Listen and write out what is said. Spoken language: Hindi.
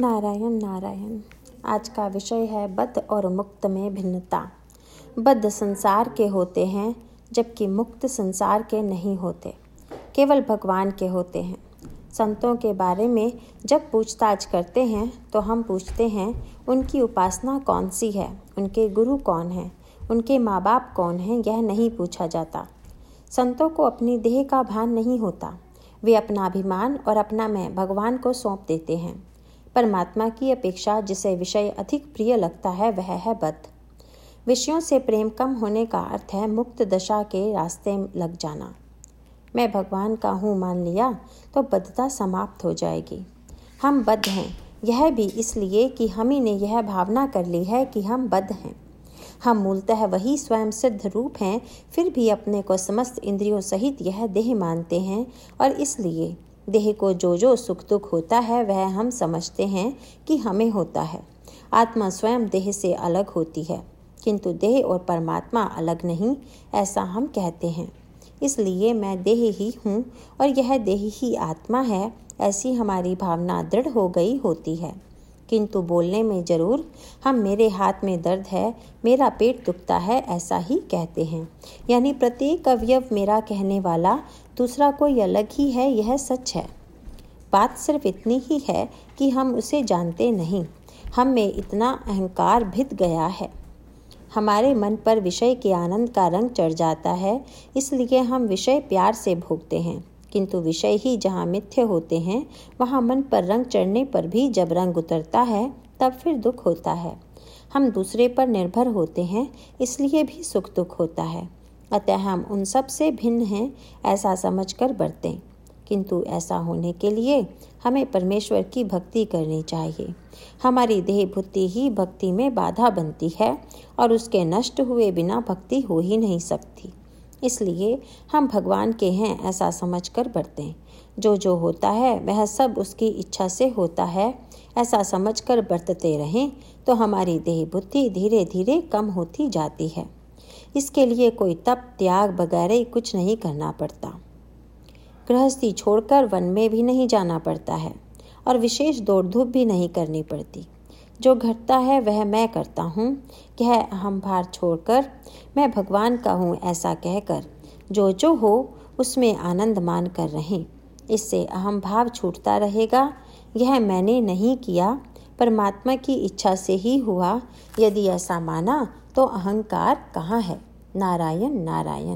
नारायण नारायण। आज का विषय है बद्ध और मुक्त में भिन्नता। बद्ध संसार के होते हैं, जबकि मुक्त संसार के नहीं होते। केवल भगवान के होते हैं। संतों के बारे में जब पूछताछ करते हैं तो हम पूछते हैं, उनकी उपासना कौन सी है? उनके गुरु कौन हैं? उनके माँ बाप कौन हैं? यह नहीं पूछा जाता। संतों को अपनी देह का भान नहीं होता। वे अपना अभिमान और अपना मैं भगवान को सौंप देते हैं। परमात्मा की अपेक्षा जिसे विषय अधिक प्रिय लगता है, वह है बद्ध विषयों से प्रेम कम होने का अर्थ है मुक्त दशा के रास्ते लग जाना। मैं भगवान का हूँ मान लिया तो बद्धता समाप्त हो जाएगी। हम बद्ध हैं। यह भी इसलिए कि हम ही ने यह भावना कर ली है कि हम बद्ध हैं। हम मूलतः वही स्वयं सिद्ध रूप हैं, फिर भी अपने को समस्त इंद्रियों सहित यह देह मानते हैं, और इसलिए देह को जो जो सुख दुख होता है, वह हम समझते हैं कि हमें होता है। आत्मा स्वयं देह से अलग होती है, किंतु देह और परमात्मा अलग नहीं, ऐसा हम कहते हैं। इसलिए मैं देह ही हूँ और यह देह ही आत्मा है, ऐसी हमारी भावना दृढ़ हो गई होती है। किंतु बोलने में ज़रूर, हम मेरे हाथ में दर्द है, मेरा पेट दुखता है, ऐसा ही कहते हैं। यानी प्रत्येक अवयव मेरा कहने वाला, दूसरा कोई अलग ही है, यह सच है। बात सिर्फ़ इतनी ही है कि हम उसे जानते नहीं। हम में इतना अहंकार भिद गया है। हमारे मन पर विषय के आनंद का रंग चढ़ जाता है, इसलिए हम विषय प्यार से भोगते हैं। किंतु विषय ही जहाँ मिथ्य होते हैं, वहाँ मन पर रंग चढ़ने पर भी जब रंग उतरता है, तब फिर दुख होता है। हम दूसरे पर निर्भर होते हैं, इसलिए भी सुख दुख होता है। अतः हम उन सबसे भिन्न हैं, ऐसा समझकर बरतें। किंतु ऐसा होने के लिए हमें परमेश्वर की भक्ति करनी चाहिए। हमारी देह बुद्धि ही भक्ति में बाधा बनती है, और उसके नष्ट हुए बिना भक्ति हो ही नहीं सकती। इसलिए हम भगवान के हैं ऐसा समझकर बरतें जो जो होता है, वह सब उसकी इच्छा से होता है। ऐसा समझकर बरतते रहें तो हमारी देह बुद्धि धीरे धीरे कम होती जाती है। इसके लिए कोई तप, त्याग वगैरह कुछ नहीं करना पड़ता। गृहस्थी छोड़कर वन में भी नहीं जाना पड़ता है और विशेष दौड़ धूप भी नहीं करनी पड़ती। जो घटता है, वह मैं करता हूँ। यह अहम भार छोड़कर, मैं भगवान का हूँ ऐसा कहकर। जो जो हो, उसमें आनंद मान कर रहें। इससे अहम भाव छूटता रहेगा। यह मैंने नहीं किया। परमात्मा की इच्छा से ही हुआ। यदि ऐसा माना तो अहंकार कहाँ है? नारायण नारायण।